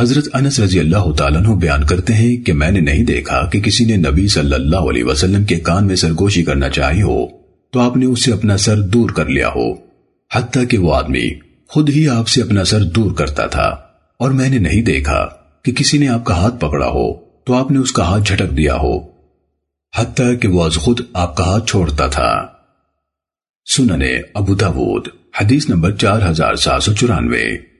حضرت انس رضی اللہ تعالیٰ عنہ بیان کرتے ہیں کہ میں نے نہیں دیکھا کہ کسی نے نبی صلی اللہ علیہ وسلم کے کان میں سرگوشی کرنا چاہی ہو، تو آپ نے اس سے اپنا سر دور کر لیا ہو۔ حتیٰ کہ وہ آدمی خود ہی آپ سے اپنا سر دور کرتا تھا۔ اور میں نے نہیں دیکھا کہ کسی نے آپ کا ہاتھ پکڑا ہو، تو آپ نے اس کا ہاتھ جھٹک دیا ہو۔ حتیٰ کہ وہ از خود آپ کا ہاتھ چھوڑتا تھا۔ سننے ابو داود، حدیث نمبر چار ہزار سات سو چورانوے۔